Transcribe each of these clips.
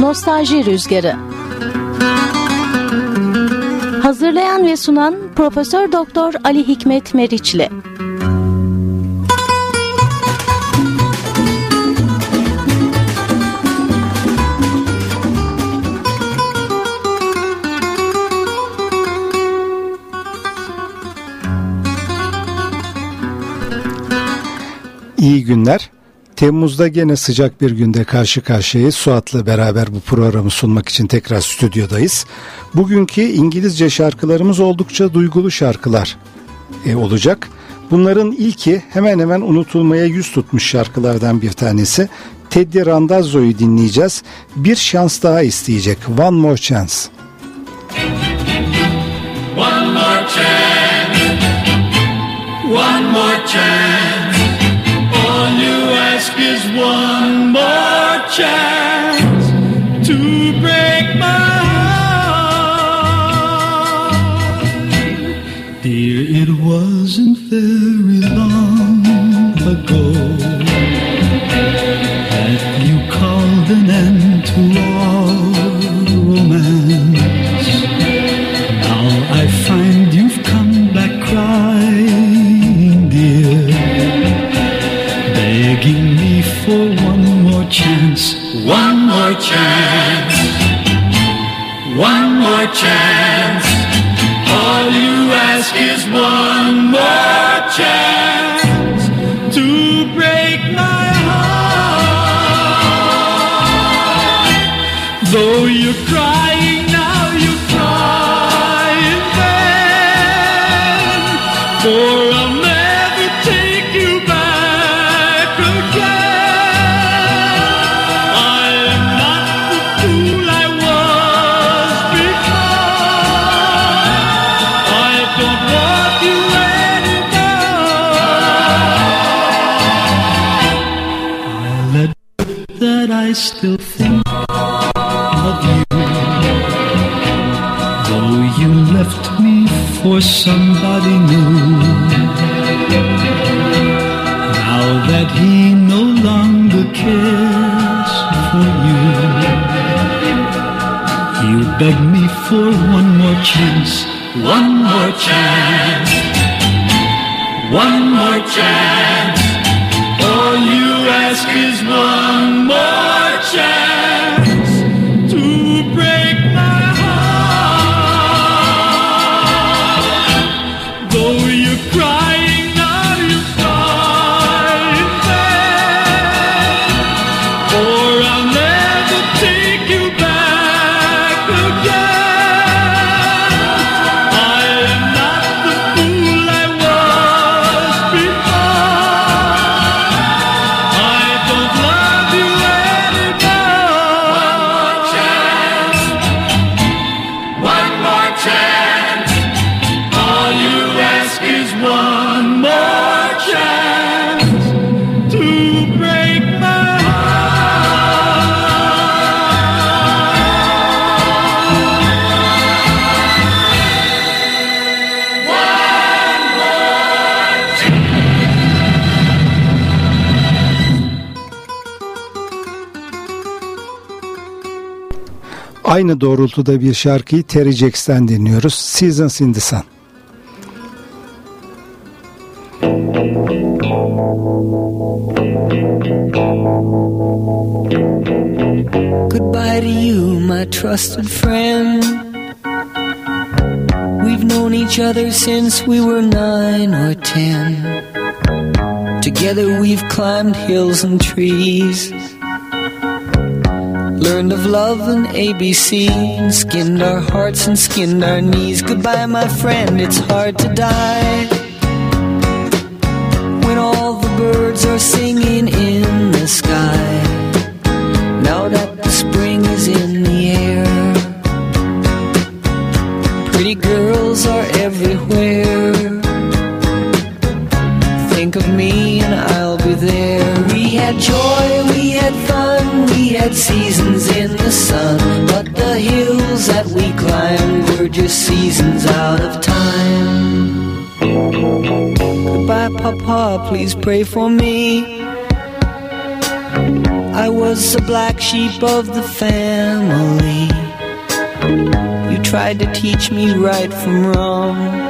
Nostalji Rüzgarı Hazırlayan ve sunan Profesör Doktor Ali Hikmet Meriçli İyi günler. Temmuz'da gene sıcak bir günde karşı karşıyayız. Suat'la beraber bu programı sunmak için tekrar stüdyodayız. Bugünkü İngilizce şarkılarımız oldukça duygulu şarkılar e, olacak. Bunların ilki hemen hemen unutulmaya yüz tutmuş şarkılardan bir tanesi. Teddy Randazzo'yu dinleyeceğiz. Bir şans daha isteyecek. One More Chance. One more chance. One more chance. One more chance chance, one more chance. All you ask is one still think of you. Though you left me for somebody new. Now that he no longer cares for you, you beg me for one more chance, one more chance, one more chance. Aynı doğrultuda bir şarkıyı Terry Jacks'ten dinliyoruz. Seasons in the Sun. Goodbye to you, my trusted friend. We've known each other since we were nine or ten. Together we've climbed hills and trees. Learned of love and ABC and skinned our hearts and skinned our knees. Goodbye, my friend, it's hard to die. When all the birds are singing in the sky. Had seasons in the sun. But the hills that we climbed were just seasons out of time. Goodbye, Papa, please pray for me. I was the black sheep of the family. You tried to teach me right from wrong.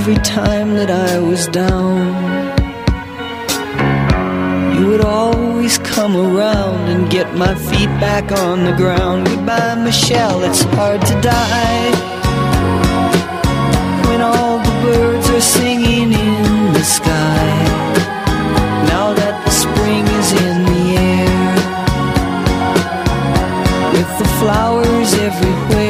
Every time that I was down, you would always come around and get my feet back on the ground. Goodbye, Michelle, it's hard to die. When all the birds are singing in the sky. Now that the spring is in the air with the flowers everywhere.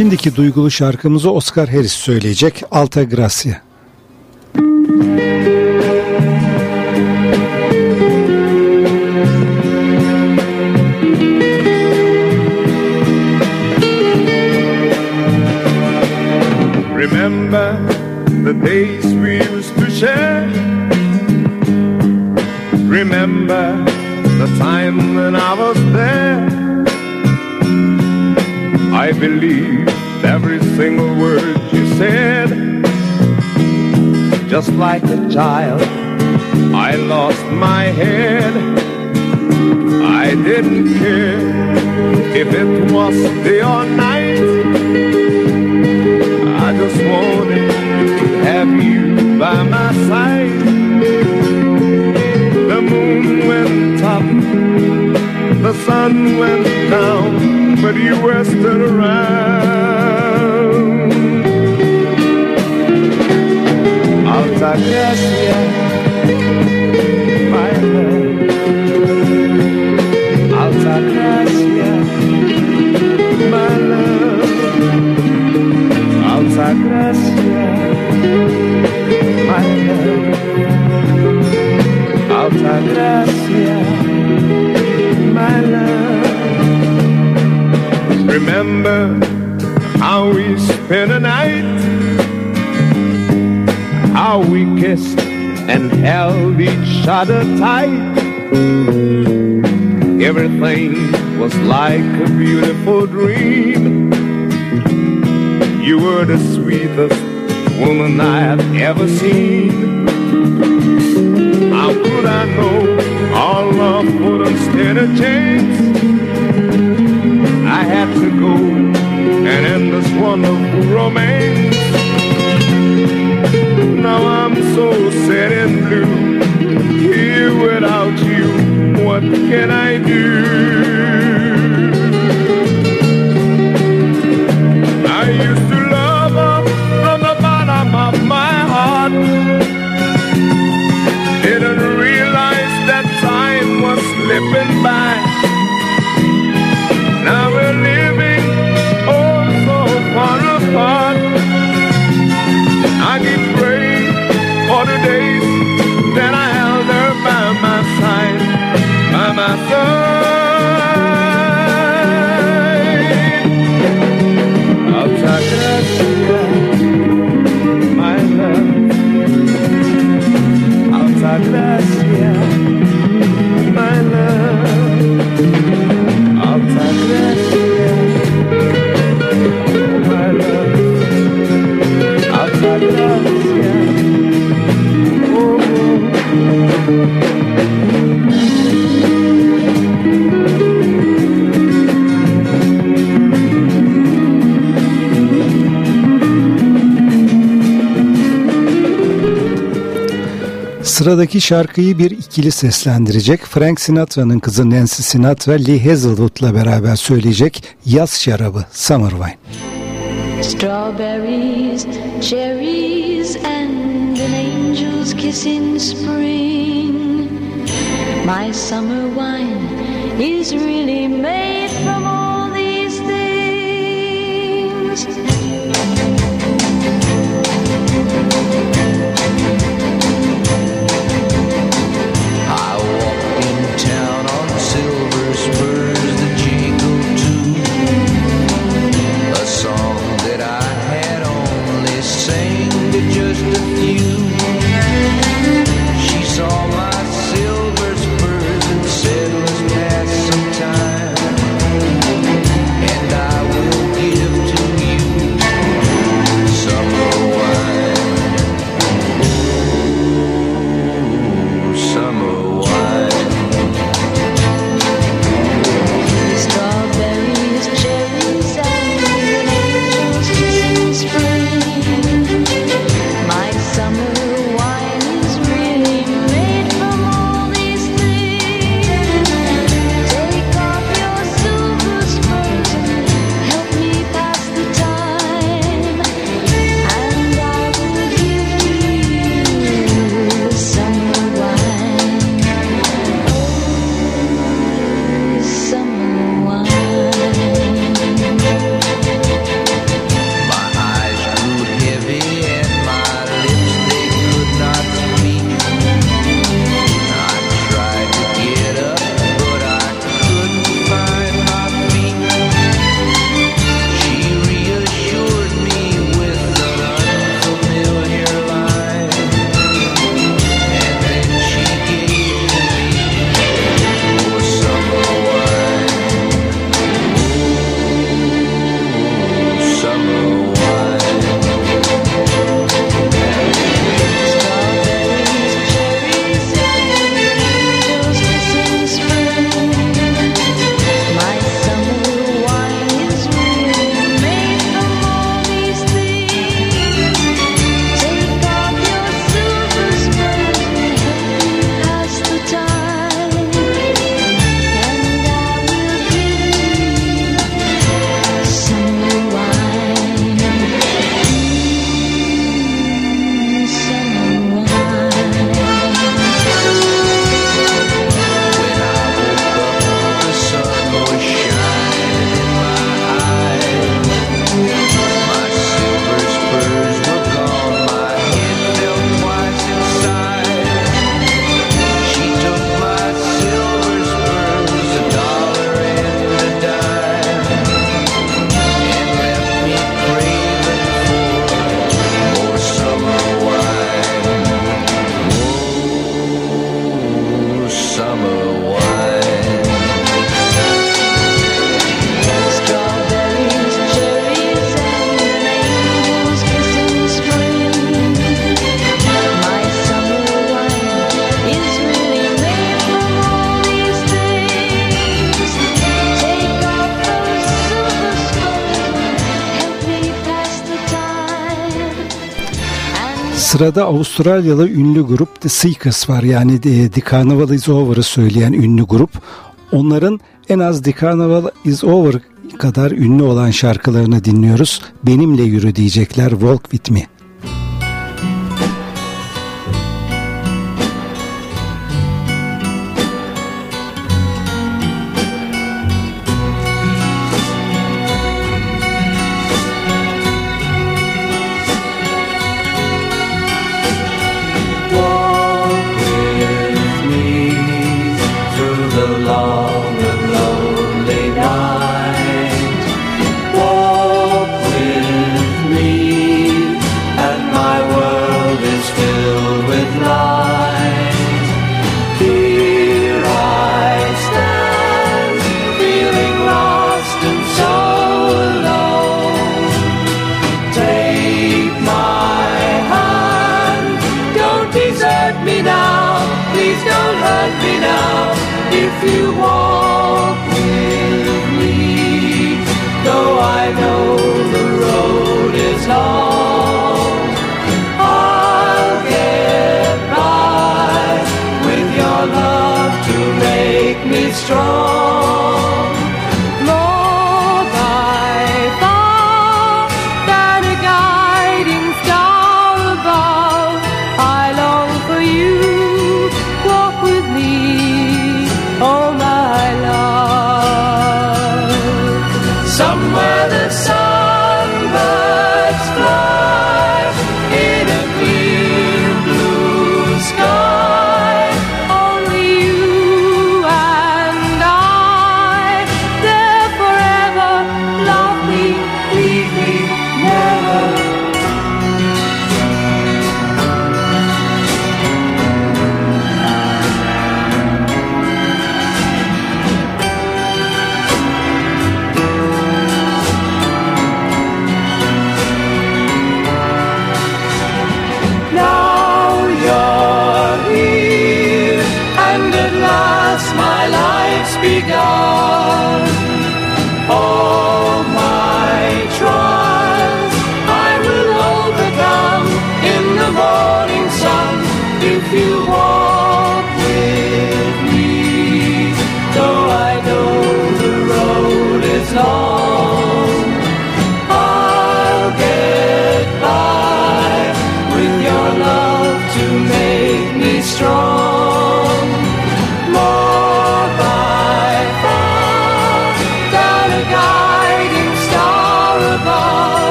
Şimdiki duygulu şarkımızı Oscar Harris söyleyecek Alta Gracia. Like a child, I lost my head. I didn't care if it was day or night. I just wanted to have you by my side. The moon went up, the sun went down, but you were still around. Cause I guess, yeah, my love. Als I my love. Als I my love. Als I my love. Remember how we spent a night how we kissed and held each other tight. Everything was like a beautiful dream. You were the sweetest woman I have ever seen. How could I know our love wouldn't stand a chance? I had to go and end this wonderful romance. Now I'm so sad and blue, here without you. What can I do? Sıradaki şarkıyı bir ikili seslendirecek. Frank Sinatra'nın kızı Nancy Sinatra, Lee Hazelwood'la beraber söyleyecek Yaz Şarabı, Summer Wine. Strawberries, cherries and an angel's kiss in spring. My summer wine is really made Sırada Avustralyalı ünlü grup The Seekers var. Yani The Carnival is Over'ı söyleyen ünlü grup. Onların en az The Carnival is Over kadar ünlü olan şarkılarını dinliyoruz. Benimle yürü diyecekler Walk With Me.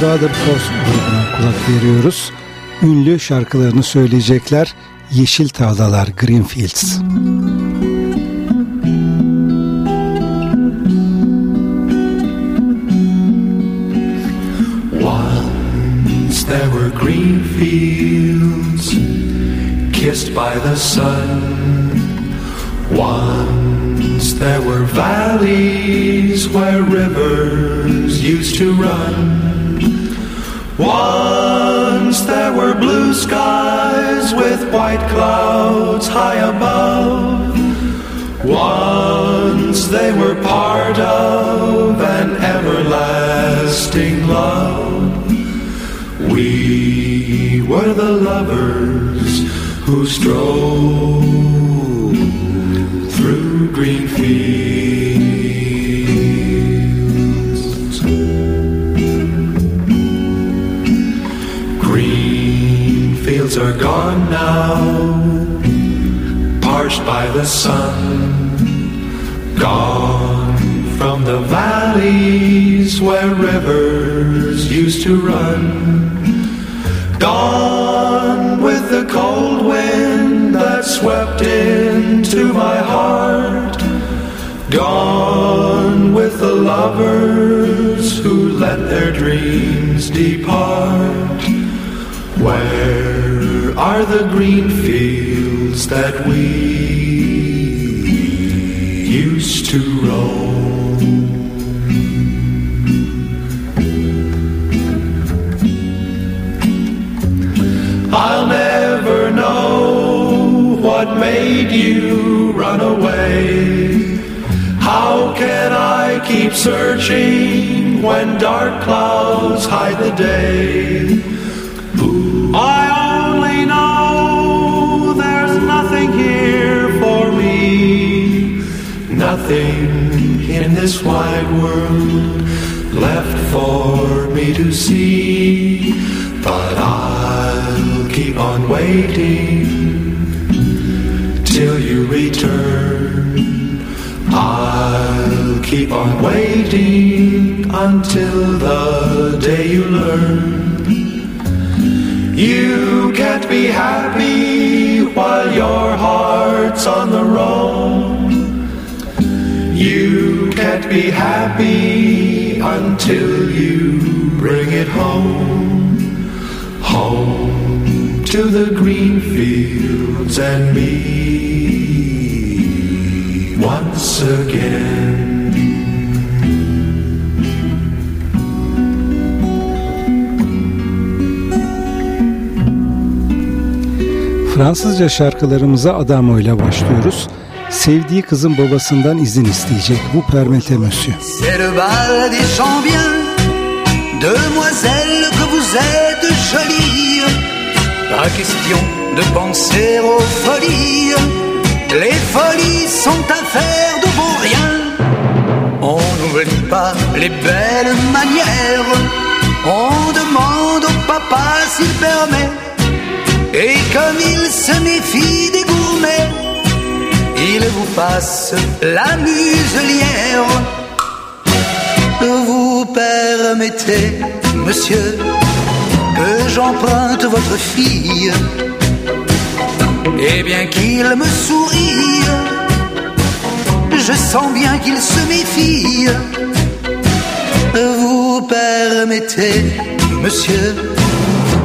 Brother Force grubuna kulak veriyoruz. Ünlü şarkılarını söyleyecekler Yeşil Tağlalar Greenfields. Once there were green fields kissed by the sun. Once there were valleys where rivers used to run. Once there were blue skies with white clouds high above. Once they were part of an everlasting love. We were the lovers who strove through green fields. Are gone now, parched by the sun. Gone from the valleys where rivers used to run. Gone with the cold wind that swept into my heart. Gone with the lovers who let their dreams depart. Where are the green fields that we used to roam? I'll never know what made you run away. How can I keep searching when dark clouds hide the day? I nothing in this wide world left for me to see. But I'll keep on waiting till you return. I'll keep on waiting until the day you learn. You can't be happy while your heart's on the roam. Can't be happy until you bring it home. Home to the green fields and me once again. Fransızca şarkılarımıza Adamo ile başlıyoruz. C'est le bal des champions, demoiselles que vous êtes jolies. Pas question de penser aux folies, les folies sont affaires de beau rien. On n'oublie pas les belles manières, on demande au papa s'il permet. Et comme il se méfie des gourmets, il vous passe la muselière. Vous permettez, monsieur, que j'emprunte votre fille. Et bien qu'il me sourie, je sens bien qu'il se méfie. Vous permettez, monsieur,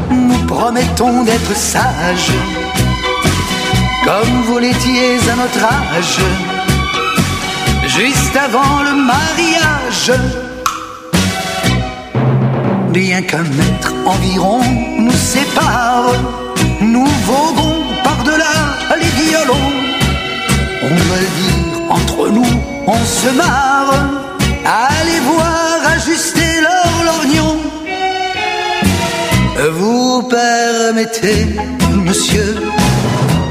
nous promettons d'être sages, comme vous l'étiez à notre âge. juste avant le mariage. Bien qu'un mètre environ nous sépare, nous voguons par-delà les violons. On va dire entre nous, on se marre. Allez voir ajuster leur lorgnon. Vous permettez, monsieur,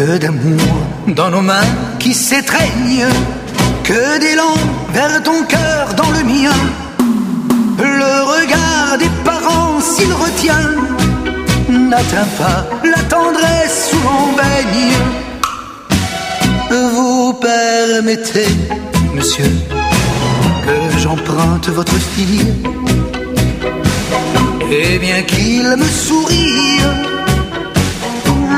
Que d'amour dans nos mains qui s'étreignent, que d'élan vers ton cœur dans le mien. Le regard des parents, s'il retient, n'atteint pas la tendresse où l'on baigne. Vous permettez, monsieur, que j'emprunte votre fille. Et bien qu'il me sourie,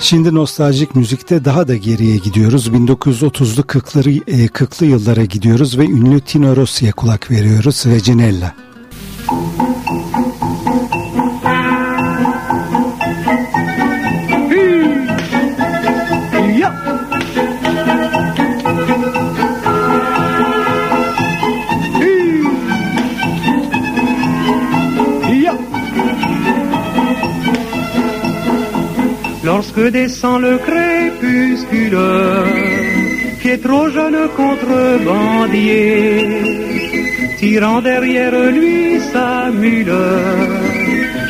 Şimdi nostaljik müzikte daha da geriye gidiyoruz. 1930'lu 40'lı e, 40'lı yıllara gidiyoruz ve ünlü Tino Rossi'ye kulak veriyoruz. Reginella. Lorsque descend le crépuscule, Pietro jeune contrebandier, tirant derrière lui sa mule,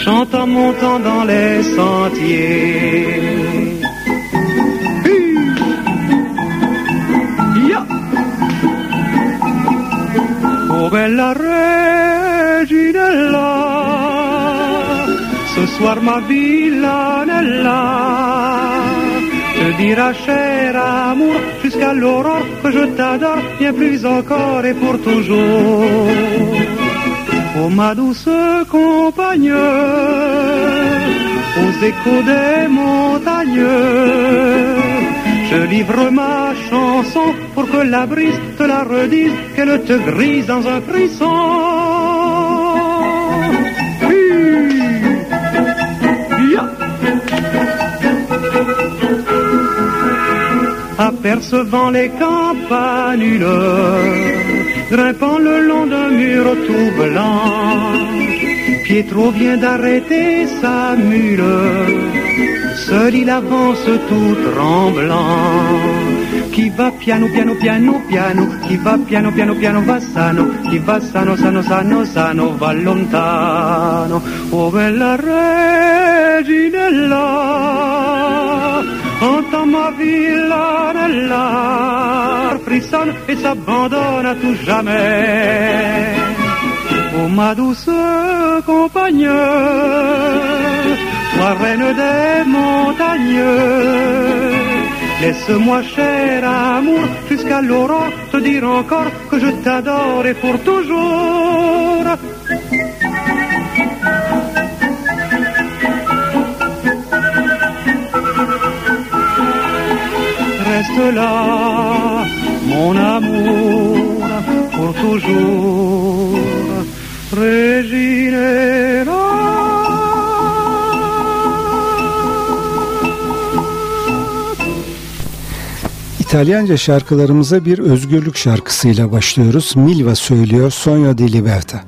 chantant montant dans les sentiers. Bella reginella ce soir ma villanella te dira cher amour jusqu'à l'aurore que je t'adore bien plus encore et pour toujours. Oh ma douce compagne, aux échos des montagnes, je livre ma chanson pour que la brise te la redise, qu'elle te grise dans un frisson. Apercevant les campanules, grimpant le long d'un mur tout blanc. Pietro vient d'arrêter sa mule, seul il avance tout tremblant. Qui va piano piano piano piano, chi va piano piano piano va sano, chi va sano sano sano sano va lontano. Oh bella reginella, ma villanella, frissonne et s'abandonne à tout jamais. Oh ma douce compagne, toi reine des montagnes, laisse-moi cher amour jusqu'à l'aurore te dire encore que je t'adore et pour toujours. Reste là, mon amour, pour toujours. Reginera. İtalyanca şarkılarımıza bir özgürlük şarkısıyla başlıyoruz. Milva söylüyor Sogno di Libertà.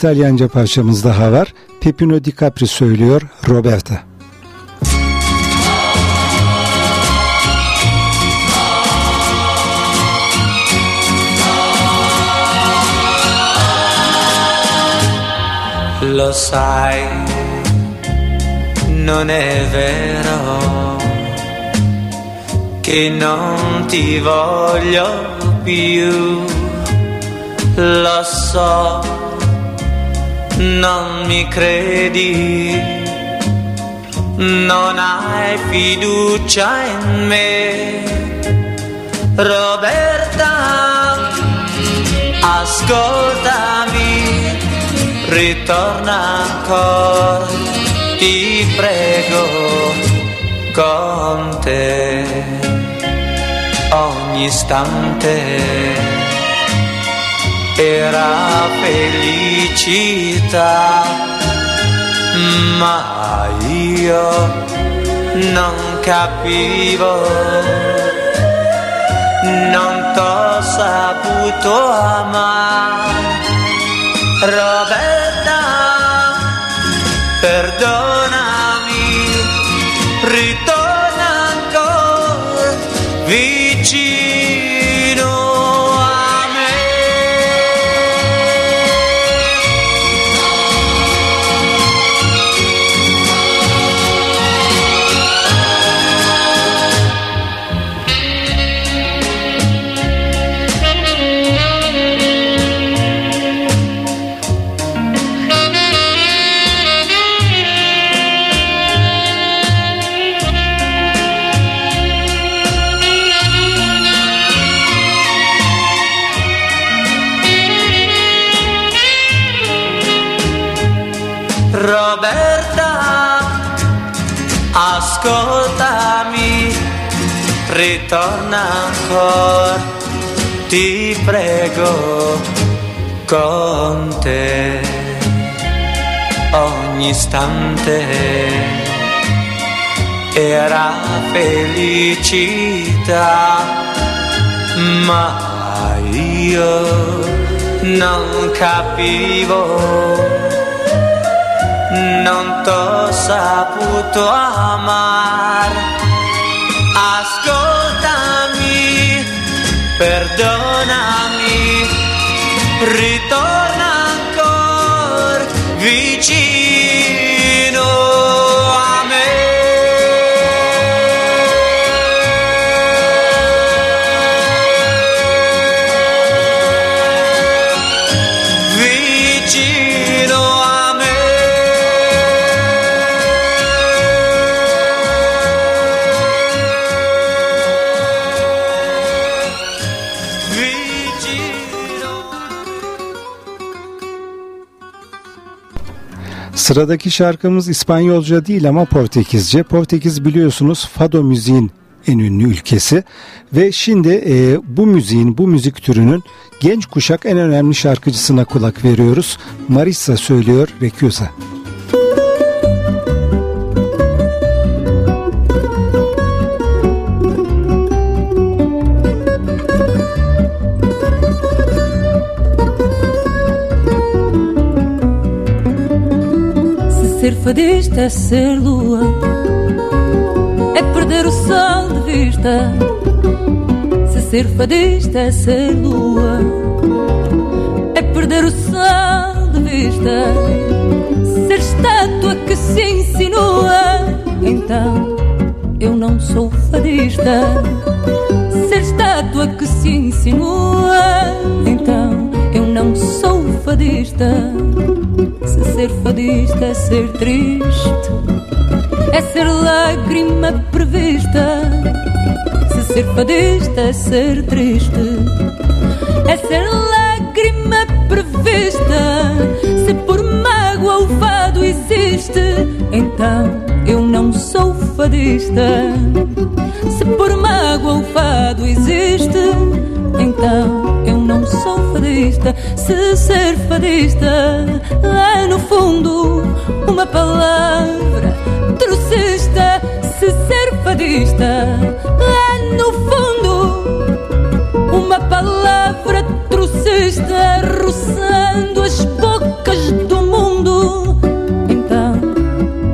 İtalyanca parçamız daha var. Pepino Di Capri söylüyor Roberta. Lo sai, non è vero che non ti voglio più, lo so non mi credi, non hai fiducia in me. Roberta, ascoltami, ritorna ancora, ti prego, con te ogni istante era felicità, ma io non capivo, non t'ho saputo amare. Roberto ritorna ancora, ti prego con te ogni istante era felicità, ma io non capivo non t'ho saputo amar. Ascoltami, perdonami, ritorna ancora vicino Sıradaki şarkımız İspanyolca değil ama Portekizce. Portekiz biliyorsunuz fado müziğin en ünlü ülkesi ve şimdi e, bu müziğin bu müzik türünün genç kuşak en önemli şarkıcısına kulak veriyoruz. Marisa söylüyor Recusa. Ser fadista é ser lua, é perder o sol de vista. Se ser fadista é ser lua, é perder o sol de vista. Ser estátua que se insinua, então eu não sou fadista. Ser estátua que se insinua, então eu não sou fadista. Se ser fadista é ser triste, é ser lágrima prevista. Se ser fadista é ser triste, é ser lágrima prevista. Se por mágoa o fado existe, então eu não sou fadista. Se por mágoa o fado existe, então eu não sou fadista. Se ser fadista é no fundo uma palavra trocista. Se ser fadista é no fundo uma palavra trocista roçando as bocas do mundo. Então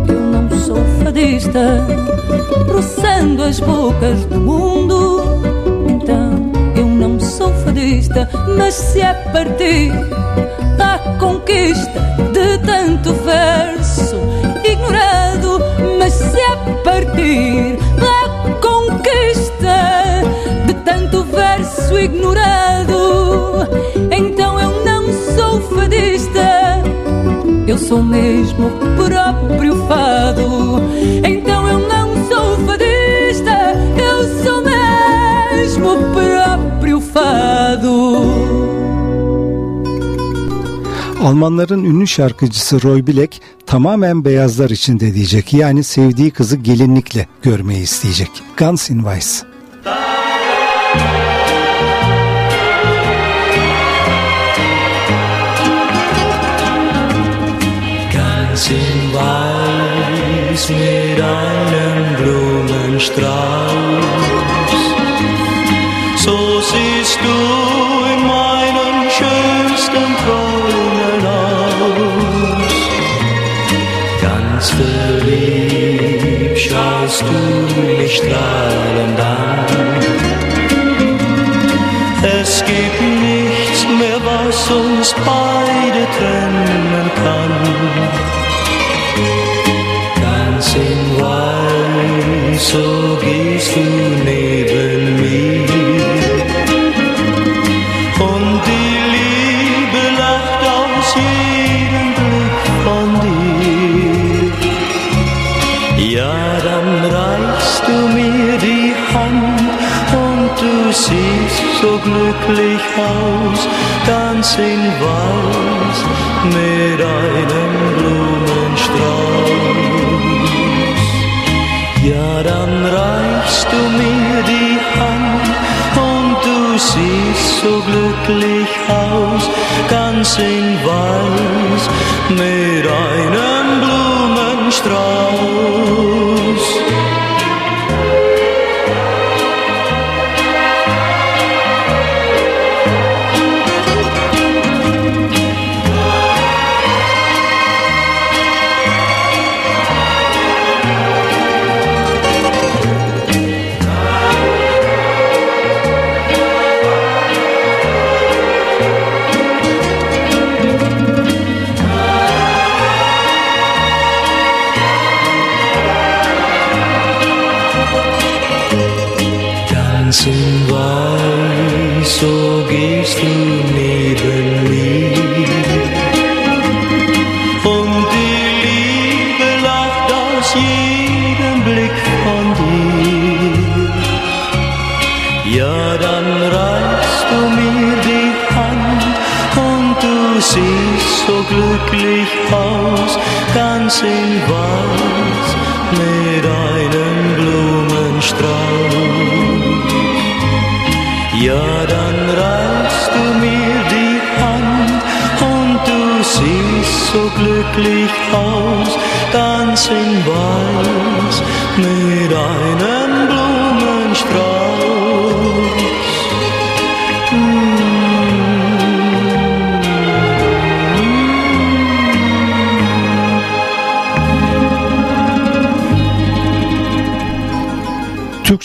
eu não sou fadista, roçando as bocas do mundo. Mas se é partir da conquista de tanto verso ignorado, mas se é partir da conquista de tanto verso ignorado, então eu não sou fadista. Eu sou mesmo o próprio fado. Então Almanların ünlü şarkıcısı Roy Black tamamen beyazlar için de diyecek. Yani sevdiği kızı gelinlikle görmeyi isteyecek. Guns N' Roses. Ganz in Weiß mit einem Blumenstrauß. Strahlend an. Es gibt nichts mehr, was uns beide trennen kann. Ganz in Weiß, so gehst du neben glücklich aus, ganz in Weiß mit einem Blumenstrauß. Ja, dann reichst du mir die siehst so glücklich aus, ganz in Weiß mit einem Blumenstrauß.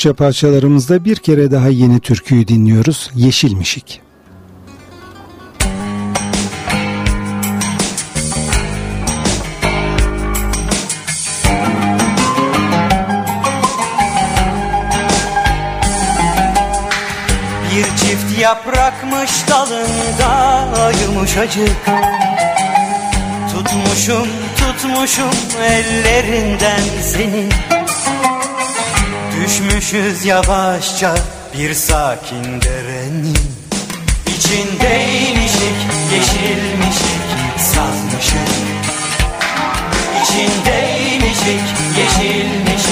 Türkçe parçalarımızda bir kere daha yeni türküyü dinliyoruz. Yeşilmişik. Bir çift yaprakmış dalında yumuşacık Tutmuşum tutmuşum ellerinden seni Düşmüşüz yavaşça bir sakin derenin. İçindeymişik yeşilmişik sazmışık İçindeymişik yeşilmişik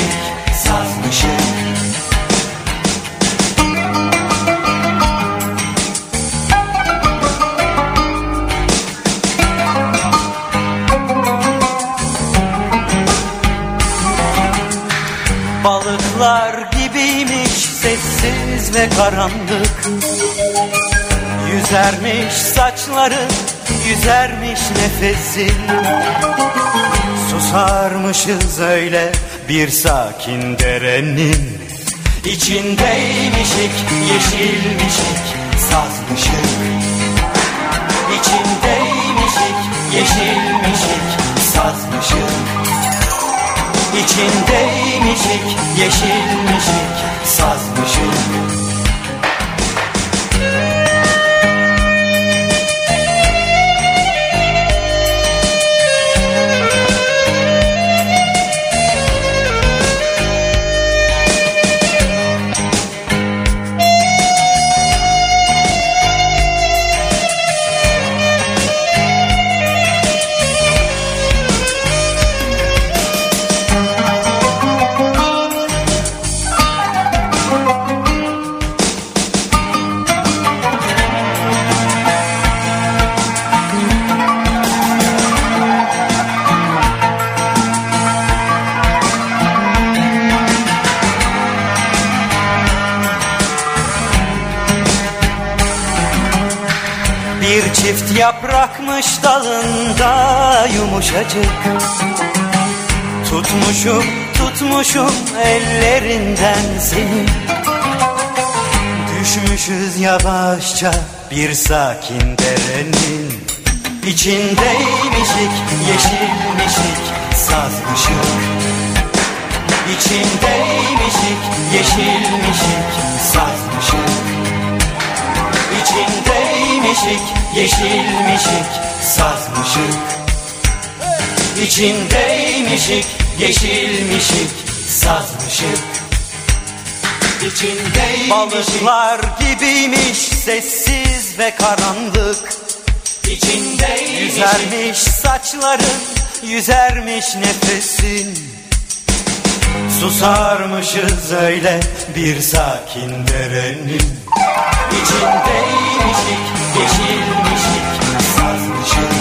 karanlık. Yüzermiş saçların, yüzermiş nefesin Susarmışız öyle bir sakin derenin. İçindeymişik, yeşilmişik, sazmışık. İçindeymişik, yeşilmişik, sazmışık. İçindeymişik, yeşilmişik, sazmışık yaprakmış dalında yumuşacık. Tutmuşum tutmuşum ellerinden seni. Düşmüşüz yavaşça bir sakin derenin. İçindeymişik yeşilmişik sazmışık İçindeymişik yeşilmişik sazmışık İçindeymişik, yeşilmişik, sazmışık. İçindeymişik, yeşilmişik, sazmışık. İçindeymişik. Balıklar gibiymiş sessiz ve karanlık. İçindeymişik. Yüzermiş saçların, yüzermiş nefesin. Susarmışız öyle bir sakin derenin. İçindeymişik, yeşilmişik, should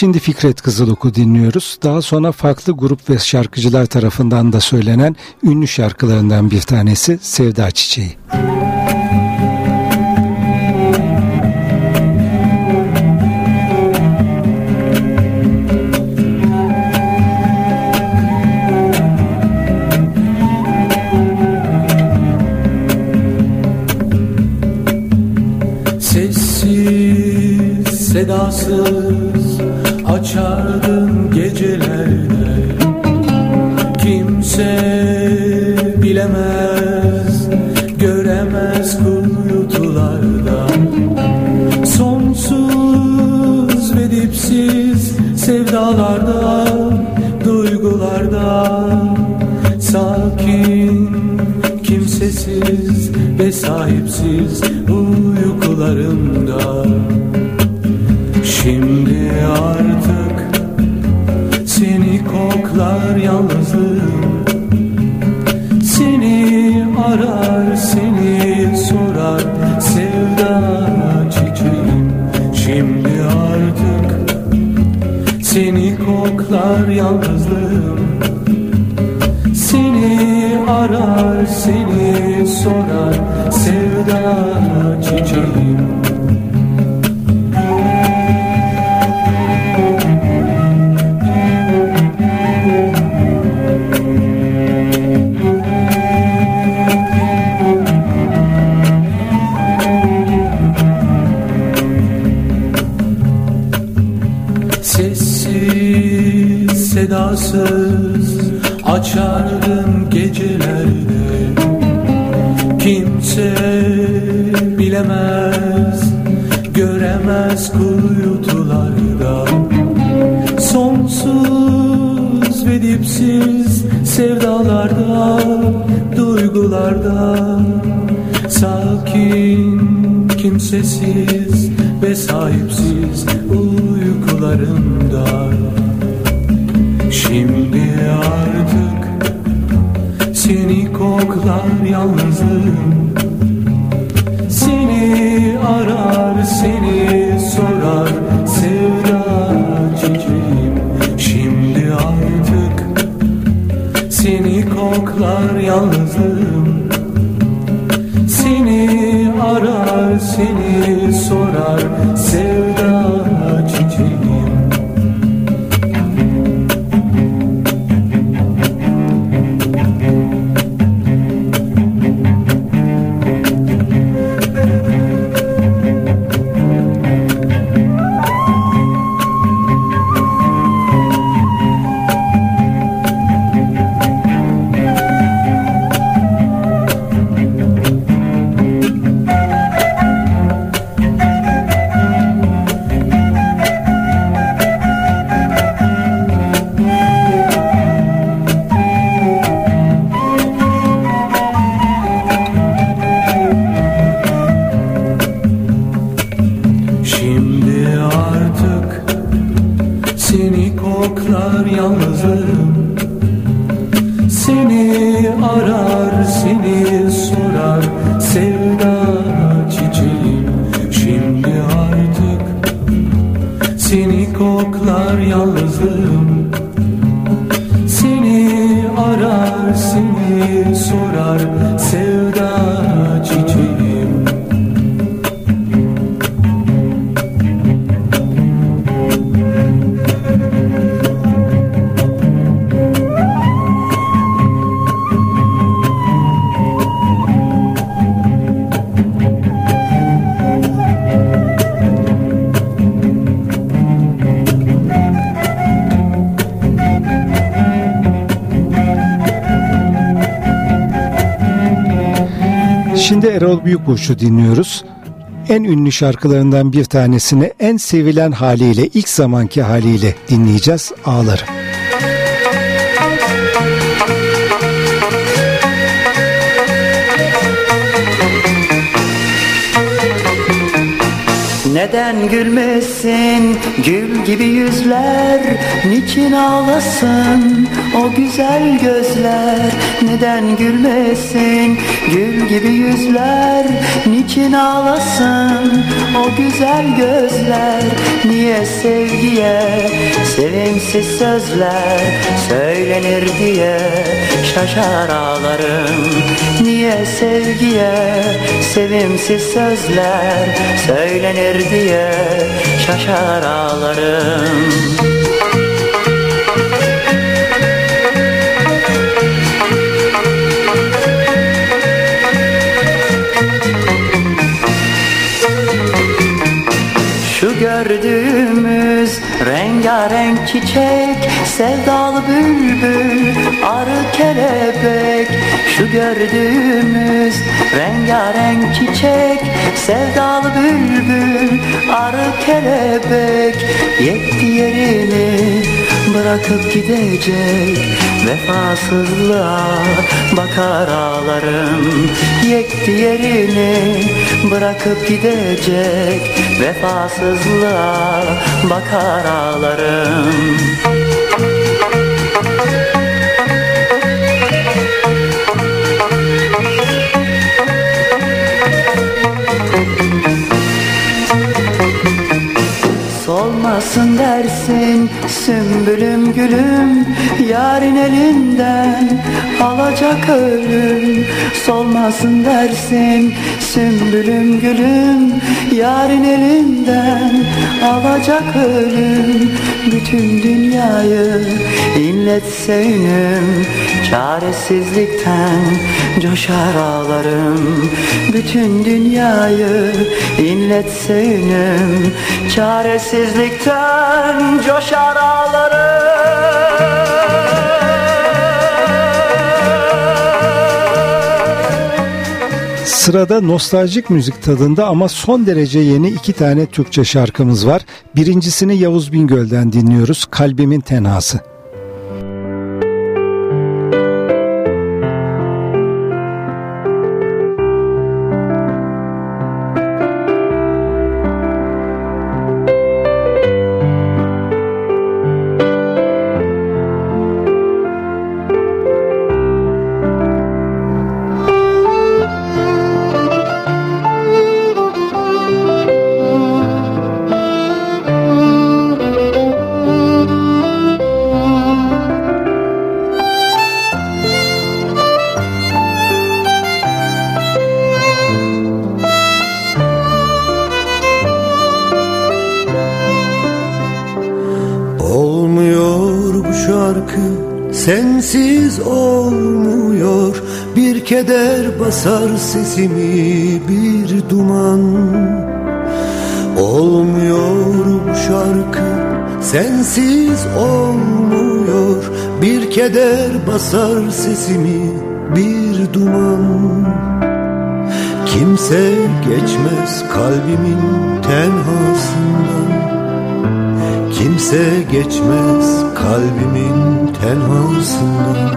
Şimdi Fikret Kızılok'u dinliyoruz. Daha sonra farklı grup ve şarkıcılar tarafından da söylenen ünlü şarkılarından bir tanesi Sevda Çiçeği. Sessiz, açardın gecelerde Kimse bilemez, göremez kuyutularda Sonsuz ve dipsiz sevdalarda, duygularda. Sakin, kimsesiz ve sahipsiz uykularımda. Şimdi artık Seni arar seni sorar. Sevda çiçeğim Şimdi artık seni koklar yalnızlığım. Seni arar seni sorar. Sevda çiçeğim göremez kuyutularda Sonsuz ve dipsiz sevdalarda, duygularda Sakin, kimsesiz ve sahipsiz uykularımda Şimdi artık seni koklar yalnızlığım 样子 Şimdi Erol Büyükburç'u dinliyoruz. En ünlü şarkılarından bir tanesini en sevilen haliyle, ilk zamanki haliyle dinleyeceğiz. Ağlarım. Neden gülmesin? Gül gibi yüzler Niçin ağlasın? O güzel gözler Neden gülmesin? Gül gibi yüzler Niçin ağlasın? O güzel gözler Niye sevgiye? Sevimsiz sözler Söylenir diye şaşar ağlarım. Niye sevgiye sevimsiz sözler Söylenir diye şaşar ağlarım. Şu gördüğümüz rengarenk çiçek Sevdalı bülbül, arı kelebek. Şu gördüğümüz rengarenk çiçek Sevdalı bülbül, arı kelebek. Yetti yerini bırakıp gidecek Vefasızlığa bakar ağlarım. Yetti yerini bırakıp gidecek Vefasızlığa bakar ağlarım Solmasın dersin. Sümbülüm gülüm Yarın elinden alacak ölüm. Solmasın dersin. Sümbülüm gülüm Yarın elinden alacak ölüm. Bütün dünyayı inletse ünüm Çaresizlikten coşar ağlarım. Bütün dünyayı inletse ünüm Çaresizlikten coşar Sırada nostaljik müzik tadında ama son derece yeni iki tane Türkçe şarkımız var. Birincisini Yavuz Bingöl'den dinliyoruz. Kalbimin Tenhası. Basar sesimi bir duman. Olmuyor bu şarkı sensiz olmuyor. Bir keder basar sesimi bir duman. Kimse geçmez kalbimin tenhasından. Kimse geçmez kalbimin tenhasından.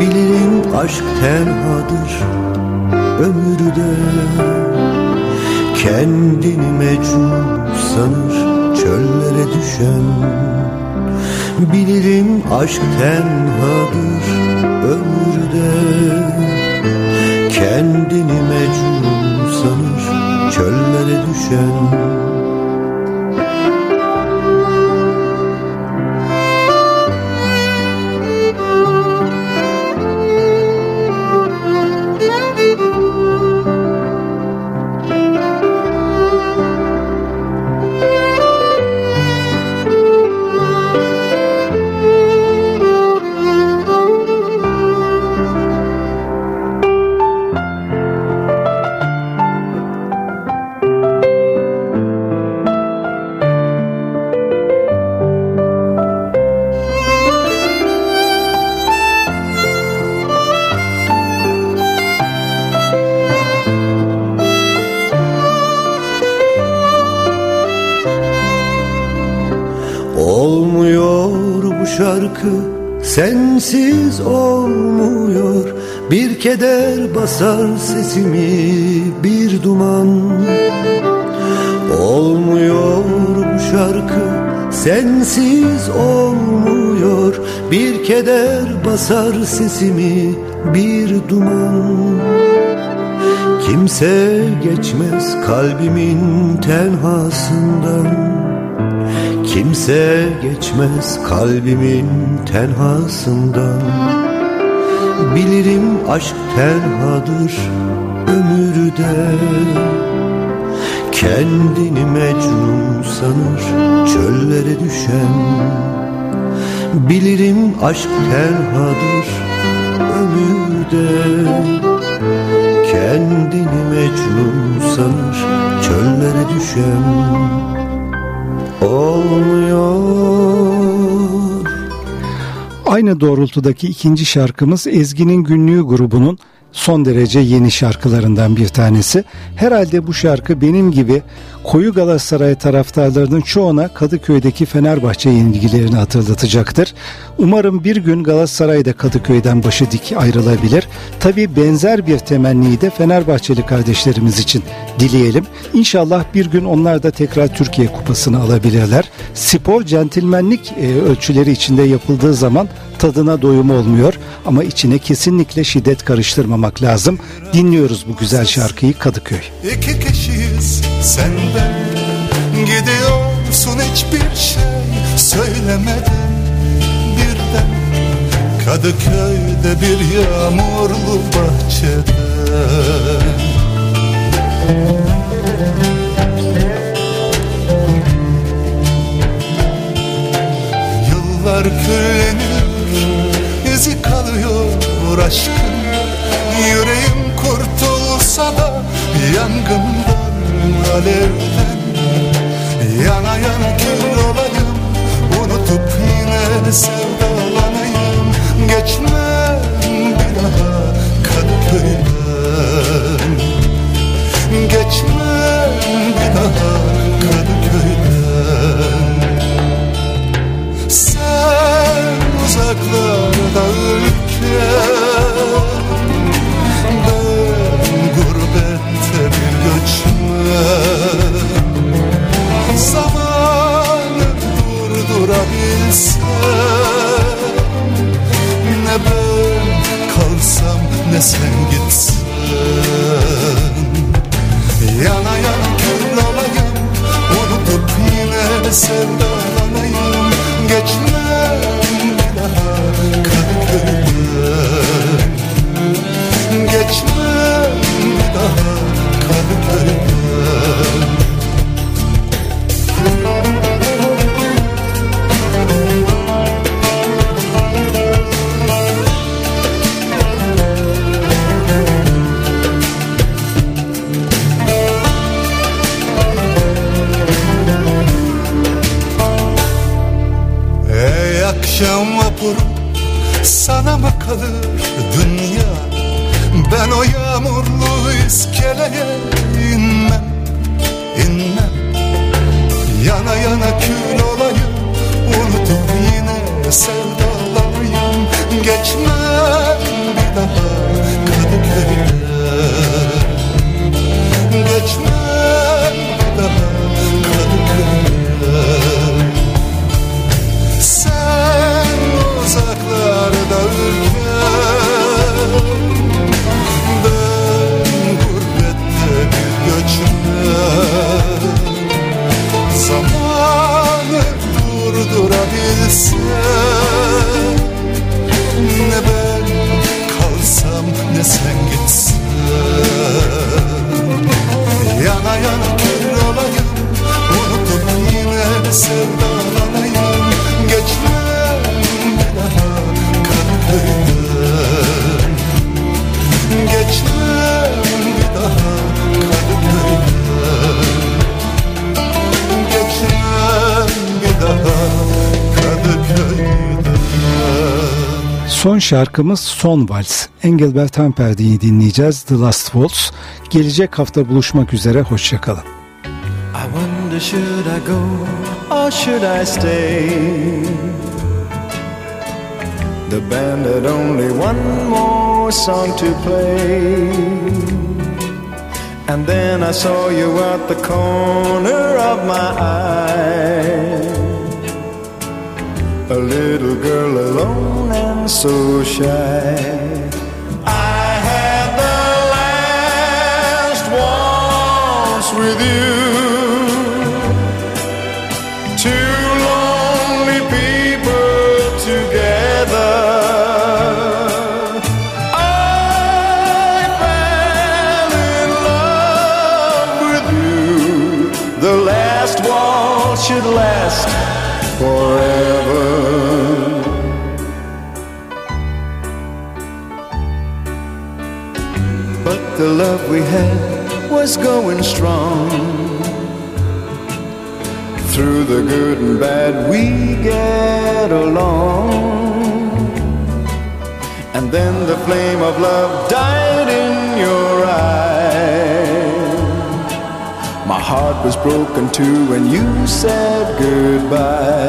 Bilirim aşk tenhadır ömürde. Kendini mecnun sanır çöllere düşen. Bilirim aşk tenhadır ömürde. Kendini mecnun sanır çöllere düşen sensiz olmuyor. Bir keder basar sesimi bir duman. Olmuyor bu şarkı sensiz olmuyor. Bir keder basar sesimi bir duman. Kimse geçmez kalbimin tenhasından Kimse geçmez kalbimin tenhasından. Bilirim aşk tenhadır ömürde Kendini mecnun sanır çöllere düşen. Bilirim aşk tenhadır ömürde Kendini mecnun sanır çöllere düşen Olmuyor. Aynı doğrultudaki ikinci şarkımız Ezgi'nin Günlüğü grubunun son derece yeni şarkılarından bir tanesi. Herhalde bu şarkı benim gibi koyu Galatasaray taraftarlarının çoğuna Kadıköy'deki Fenerbahçe yenilgilerini hatırlatacaktır. Umarım bir gün Galatasaray da Kadıköy'den başı dik ayrılabilir. Tabi benzer bir temenniyi de Fenerbahçeli kardeşlerimiz için dileyelim. İnşallah bir gün onlar da tekrar Türkiye kupasını alabilirler. Spor centilmenlik e, ölçüleri içinde yapıldığı zaman tadına doyum olmuyor ama içine kesinlikle şiddet karıştırmamak lazım. Dinliyoruz bu güzel şarkıyı Kadıköy. İki kişiyiz sen ben Gidiyorsun hiçbir şey söylemeden Birden Kadıköy'de bir yağmurlu bahçede Yıllar izi kalıyor aşkın Yüreğim kurtulsa da yangından alevden Yana yana kül olayım. Unutup yine sevdalanayım. Geçmem bir daha Kadıköy'den Geçmem Son şarkımız Son Vals. Engelbert Humperdinck'i dinleyeceğiz. The Last Waltz. Gelecek hafta buluşmak üzere. Hoşçakalın. I wonder should I go or should I stay? The band had only one more song to play. And then I saw you at the corner of my eye. A little girl alone so shy. I had the last waltz with you. Two lonely people together. I fell in love with you. The last waltz should last forever. The love we had was going strong. Through the good and bad, we get along. And then the flame of love died in your eyes. My heart was broken too when you said goodbye.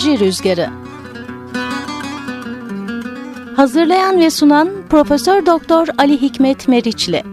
Nostalji Rüzgarı. Hazırlayan ve sunan Profesör Doktor Ali Hikmet Meriçli